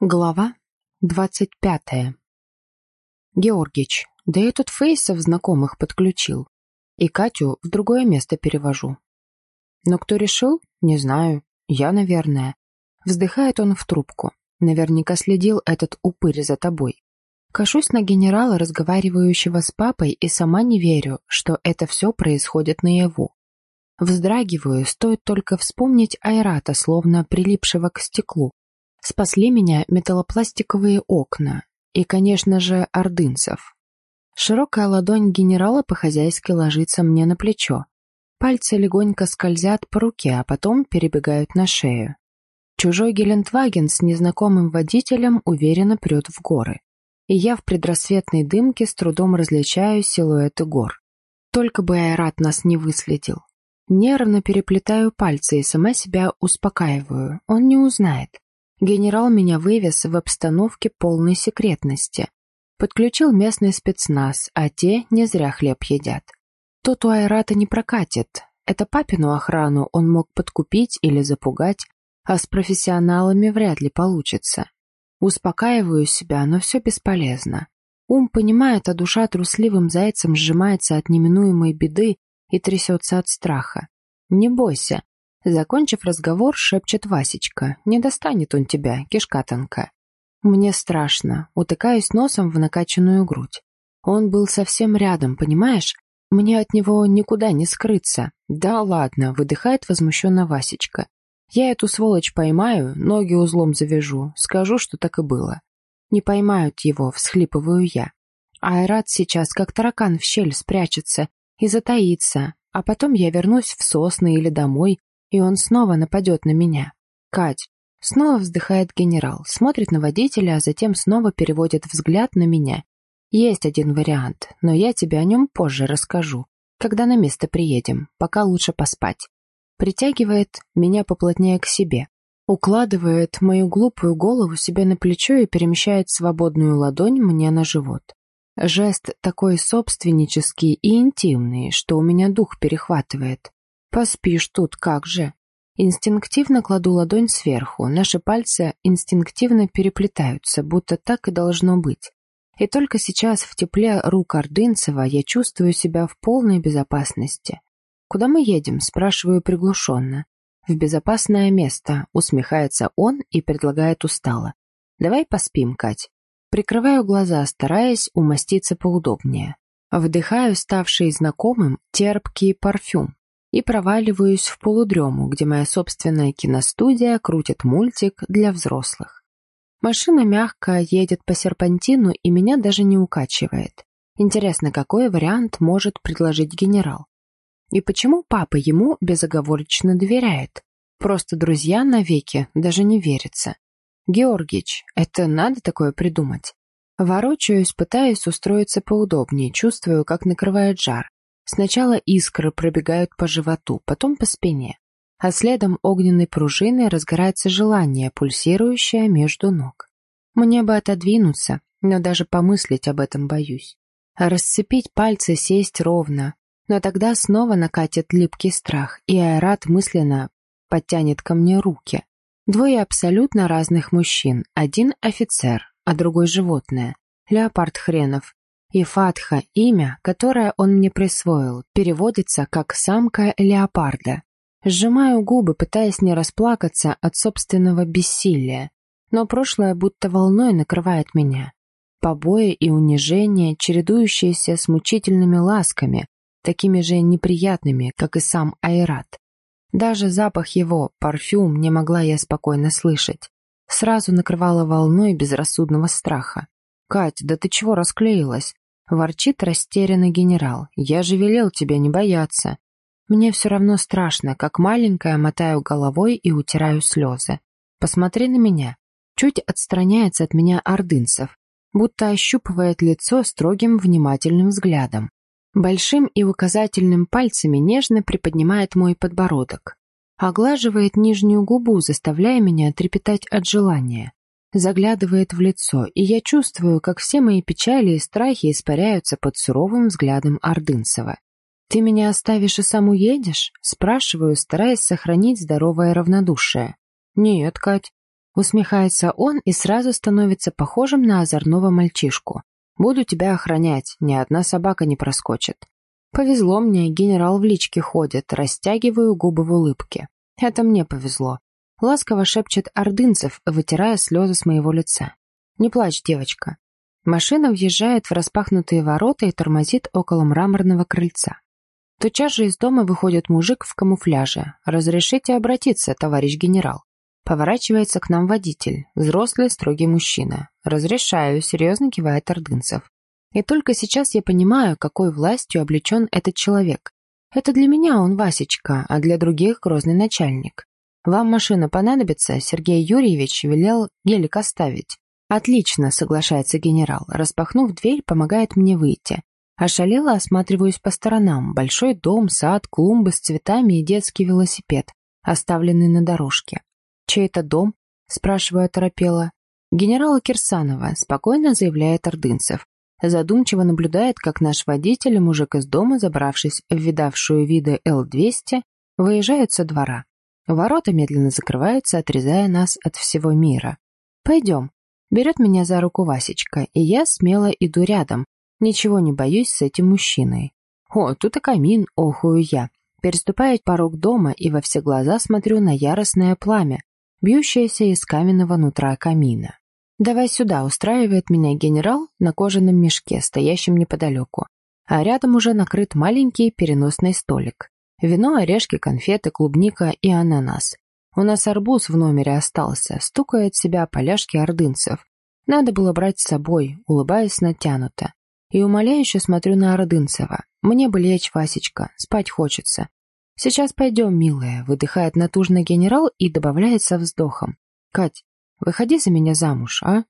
Глава двадцать пятая. Георгич, да я тут фейсов знакомых подключил. И Катю в другое место перевожу. Но кто решил? Не знаю. Я, наверное. Вздыхает он в трубку. Наверняка следил этот упырь за тобой. Кашусь на генерала, разговаривающего с папой, и сама не верю, что это все происходит наяву. Вздрагиваю, стоит только вспомнить Айрата, словно прилипшего к стеклу. Спасли меня металлопластиковые окна и, конечно же, ордынцев. Широкая ладонь генерала по-хозяйски ложится мне на плечо. Пальцы легонько скользят по руке, а потом перебегают на шею. Чужой Гелендваген с незнакомым водителем уверенно прет в горы. И я в предрассветной дымке с трудом различаю силуэты гор. Только бы Айрат нас не выследил. Нервно переплетаю пальцы и сама себя успокаиваю. Он не узнает. Генерал меня вывез в обстановке полной секретности. Подключил местный спецназ, а те не зря хлеб едят. Тут у Айрата не прокатит. Это папину охрану он мог подкупить или запугать, а с профессионалами вряд ли получится. Успокаиваю себя, но все бесполезно. Ум понимает, а душа трусливым зайцем сжимается от неминуемой беды и трясется от страха. «Не бойся». Закончив разговор, шепчет Васечка. «Не достанет он тебя, кишка тонка». Мне страшно, утыкаюсь носом в накачанную грудь. Он был совсем рядом, понимаешь? Мне от него никуда не скрыться. Да ладно, выдыхает возмущенно Васечка. Я эту сволочь поймаю, ноги узлом завяжу, скажу, что так и было. Не поймают его, всхлипываю я. Айрат сейчас как таракан в щель спрячется и затаится, а потом я вернусь в сосны или домой, и он снова нападет на меня. Кать. Снова вздыхает генерал, смотрит на водителя, а затем снова переводит взгляд на меня. Есть один вариант, но я тебе о нем позже расскажу, когда на место приедем, пока лучше поспать. Притягивает меня поплотнее к себе, укладывает мою глупую голову себе на плечо и перемещает свободную ладонь мне на живот. Жест такой собственнический и интимный, что у меня дух перехватывает. Поспишь тут, как же. Инстинктивно кладу ладонь сверху, наши пальцы инстинктивно переплетаются, будто так и должно быть. И только сейчас в тепле рук Ордынцева я чувствую себя в полной безопасности. «Куда мы едем?» – спрашиваю приглушенно. «В безопасное место», – усмехается он и предлагает устало. «Давай поспим, Кать». Прикрываю глаза, стараясь умоститься поудобнее. Вдыхаю ставший знакомым терпкий парфюм и проваливаюсь в полудрему, где моя собственная киностудия крутит мультик для взрослых. Машина мягко едет по серпантину и меня даже не укачивает. Интересно, какой вариант может предложить генерал? И почему папа ему безоговорочно доверяет? Просто друзья навеки, даже не верится. Георгич, это надо такое придумать? Ворочаюсь, пытаясь устроиться поудобнее, чувствую, как накрывает жар. Сначала искры пробегают по животу, потом по спине, а следом огненной пружиной разгорается желание, пульсирующее между ног. Мне бы отодвинуться, но даже помыслить об этом боюсь. Расцепить пальцы, сесть ровно, но тогда снова накатит липкий страх, и Айрат мысленно подтянет ко мне руки. Двое абсолютно разных мужчин. Один офицер, а другой животное. Леопард хренов. И Фатха, имя, которое он мне присвоил, переводится как «самка леопарда». Сжимаю губы, пытаясь не расплакаться от собственного бессилия. Но прошлое будто волной накрывает меня. Побои и унижения, чередующиеся с мучительными ласками, такими же неприятными, как и сам Айрат. Даже запах его, парфюм, не могла я спокойно слышать. Сразу накрывала волной безрассудного страха. «Кать, да ты чего расклеилась?» Ворчит растерянный генерал. «Я же велел тебя не бояться». Мне все равно страшно, как маленькая мотаю головой и утираю слезы. Посмотри на меня. Чуть отстраняется от меня ордынцев, будто ощупывает лицо строгим внимательным взглядом. Большим и указательным пальцами нежно приподнимает мой подбородок. Оглаживает нижнюю губу, заставляя меня трепетать от желания. Заглядывает в лицо, и я чувствую, как все мои печали и страхи испаряются под суровым взглядом Ордынцева. «Ты меня оставишь и сам уедешь?» Спрашиваю, стараясь сохранить здоровое равнодушие. «Нет, Кать». Усмехается он и сразу становится похожим на озорного мальчишку. «Буду тебя охранять, ни одна собака не проскочит». Повезло мне, генерал в личке ходит, растягиваю губы в улыбке. Это мне повезло. Ласково шепчет ордынцев, вытирая слезы с моего лица. «Не плачь, девочка». Машина въезжает в распахнутые ворота и тормозит около мраморного крыльца. Тотчас же из дома выходит мужик в камуфляже. «Разрешите обратиться, товарищ генерал?» Поворачивается к нам водитель, взрослый, строгий мужчина. «Разрешаю», — серьезно кивает Ордынцев. И только сейчас я понимаю, какой властью облечен этот человек. Это для меня он Васечка, а для других грозный начальник. «Вам машина понадобится?» Сергей Юрьевич велел гелик оставить. «Отлично», — соглашается генерал. Распахнув дверь, помогает мне выйти. Ошалело осматриваюсь по сторонам. Большой дом, сад, клумбы с цветами и детский велосипед, оставленный на дорожке. «Чей это дом?» — спрашиваю оторопело. «Генерала Кирсанова», — спокойно заявляет Ордынцев. Задумчиво наблюдает, как наш водитель мужик из дома, забравшись в видавшую виды Л-200, выезжают со двора. Ворота медленно закрываются, отрезая нас от всего мира. «Пойдем». Берет меня за руку Васечка, и я смело иду рядом. Ничего не боюсь с этим мужчиной. О, тут и камин, охую я. Переступаю порог дома и во все глаза смотрю на яростное пламя, бьющееся из каменного нутра камина. «Давай сюда», — устраивает меня генерал на кожаном мешке, стоящем неподалеку. А рядом уже накрыт маленький переносный столик. Вино, орешки, конфеты, клубника и ананас. У нас арбуз в номере остался, стукает себя поляшки ордынцев. Надо было брать с собой, улыбаясь натянуто. И умоляюще смотрю на Ордынцева. Мне бы лечь, Васечка, спать хочется. Сейчас пойдем, милая, выдыхает натужно генерал и добавляет со вздохом. Кать, выходи за меня замуж, а?